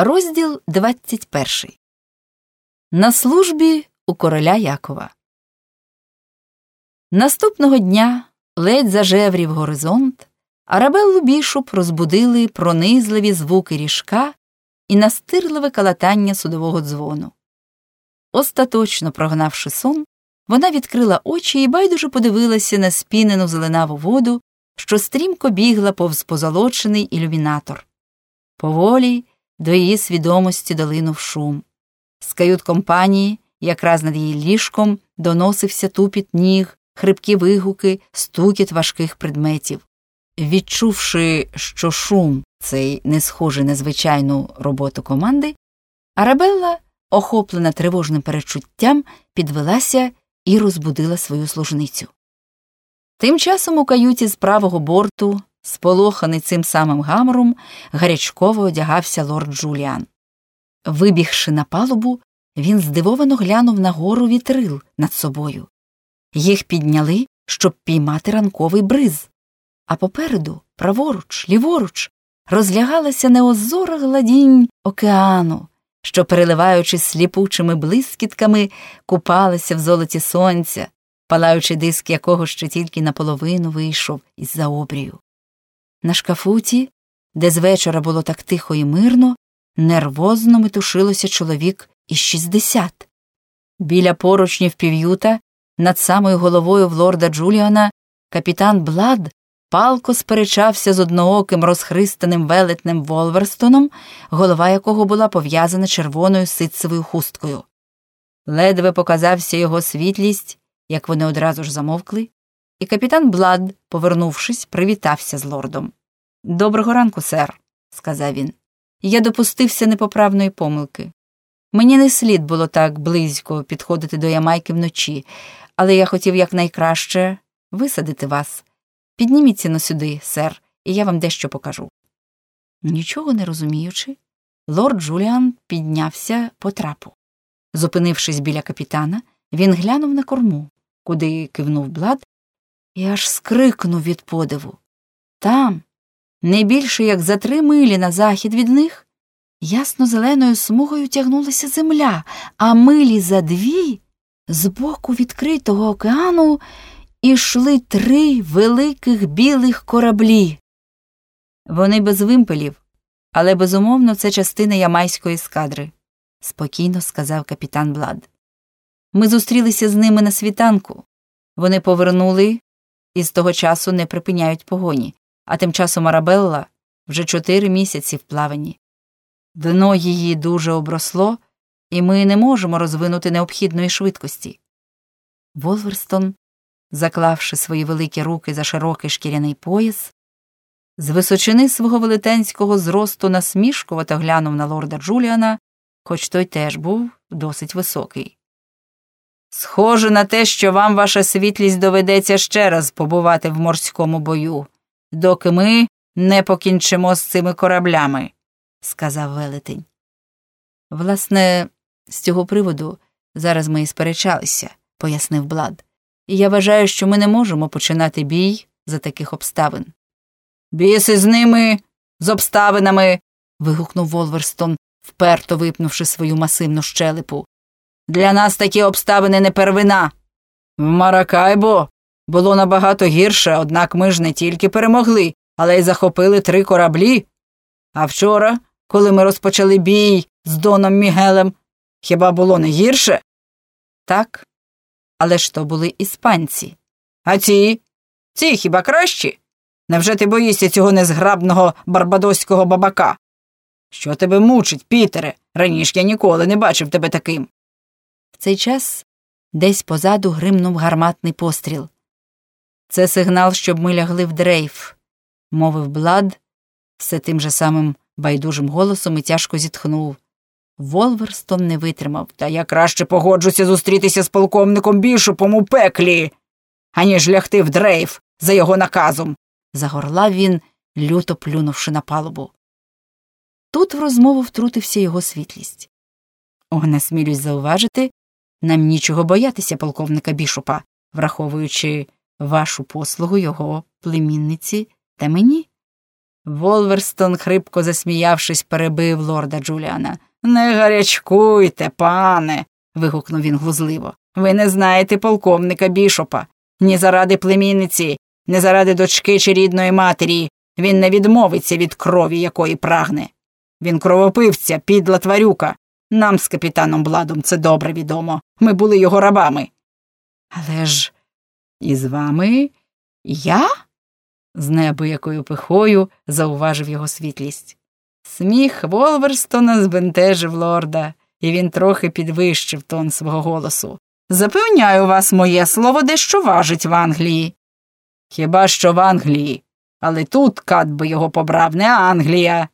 Розділ 21 На службі у короля Якова. Наступного дня ледь зажеврів горизонт, Арабеллу бішуп розбудили пронизливі звуки ріжка і настирливе калатання судового дзвону. Остаточно прогнавши сон, вона відкрила очі і байдуже подивилася на спінену зеленаву воду, що стрімко бігла повз позолочений ілюмінатор. Поволі до її свідомості долинув шум. З кают компанії, якраз над її ліжком, доносився тупіт ніг, хрипкі вигуки, стукіт важких предметів. Відчувши, що шум цей не схожий на звичайну роботу команди, Арабелла, охоплена тривожним перечуттям, підвелася і розбудила свою служницю. Тим часом у каюті з правого борту, сполоханий цим самим гамором, гарячково одягався лорд Джуліан. Вибігши на палубу, він здивовано глянув на гору вітрил над собою. Їх підняли, щоб піймати ранковий бриз, а попереду, праворуч, ліворуч, розлягалася неозора гладінь океану, що, переливаючись сліпучими блискітками, купалася в золоті сонця, палаючи диск якого ще тільки наполовину вийшов із за обрію. На шкафуті, де з вечора було так тихо і мирно, нервозно метушилося чоловік із шістдесят. Біля поручнів пів'юта, над самою головою в лорда Джуліана, капітан Блад палко сперечався з однооким розхристаним велетнем Волверстоном, голова якого була пов'язана червоною ситцевою хусткою. Ледве показався його світлість, як вони одразу ж замовкли, і капітан Блад, повернувшись, привітався з лордом. Доброго ранку, сер, сказав він. Я допустився непоправної помилки. Мені не слід було так близько підходити до Ямайки вночі, але я хотів якнайкраще висадити вас. Підніміться на сюди, сер, і я вам дещо покажу. Нічого не розуміючи, лорд Джуліан піднявся по трапу. Зупинившись біля капітана, він глянув на корму, куди кивнув блад, і аж скрикнув від подиву. Там, не більше як за три милі на захід від них, ясно зеленою смугою тягнулася земля, а милі за дві з боку відкритого океану ішли три великих білих кораблі. Вони без вимпелів, але безумовно це частина ямайської ескадри, спокійно сказав капітан Блад. Ми зустрілися з ними на світанку. Вони повернули і з того часу не припиняють погоні, а тим часом Арабелла вже чотири місяці в плаванні. Дно її дуже обросло, і ми не можемо розвинути необхідної швидкості. Волверстон, заклавши свої великі руки за широкий шкіряний пояс, з височини свого велетенського зросту насмішкувато глянув на лорда Джуліана, хоч той теж був досить високий. Схоже на те, що вам ваша світлість доведеться ще раз побувати в морському бою, доки ми не покінчимо з цими кораблями, сказав велетень. Власне, з цього приводу зараз ми і сперечалися, пояснив Блад, і я вважаю, що ми не можемо починати бій за таких обставин. Біси з ними, з обставинами. вигукнув Волверстон, вперто випнувши свою масивну щелепу. Для нас такі обставини не первина. В Маракайбо було набагато гірше, однак ми ж не тільки перемогли, але й захопили три кораблі. А вчора, коли ми розпочали бій з Доном Мігелем, хіба було не гірше? Так, але ж то були іспанці. А ці? Ці хіба кращі? Невже ти боїшся цього незграбного барбадоського бабака? Що тебе мучить, Пітере? Раніше я ніколи не бачив тебе таким. Цей час десь позаду гримнув гарматний постріл. Це сигнал, щоб ми лягли в дрейф, мовив Блад все тим же самим байдужим голосом і тяжко зітхнув. Волверстон не витримав. Та я краще погоджуся зустрітися з полковником бішопом у пеклі, аніж лягти в дрейф за його наказом, загорлав він, люто плюнувши на палубу. Тут в розмову втрутився його світлість. О, насмілюсь зауважити, нам нічого боятися полковника бішопа, враховуючи вашу послугу його племінниці та мені. Волверстон, хрипко засміявшись, перебив лорда Джуліана. Не гарячкуйте, пане. вигукнув він глузливо. Ви не знаєте полковника бішопа. Ні заради племінниці, ні заради дочки чи рідної матері. Він не відмовиться від крові, якої прагне. Він кровопивця, підла тварюка. Нам з капітаном Бладом це добре відомо. Ми були його рабами. Але ж із вами я? з неабиякою пихою зауважив його світлість. Сміх Волверстона збентежив лорда, і він трохи підвищив тон свого голосу. Запевняю вас, моє слово дещо важить в Англії. Хіба що в Англії, але тут кат би його побрав, не Англія.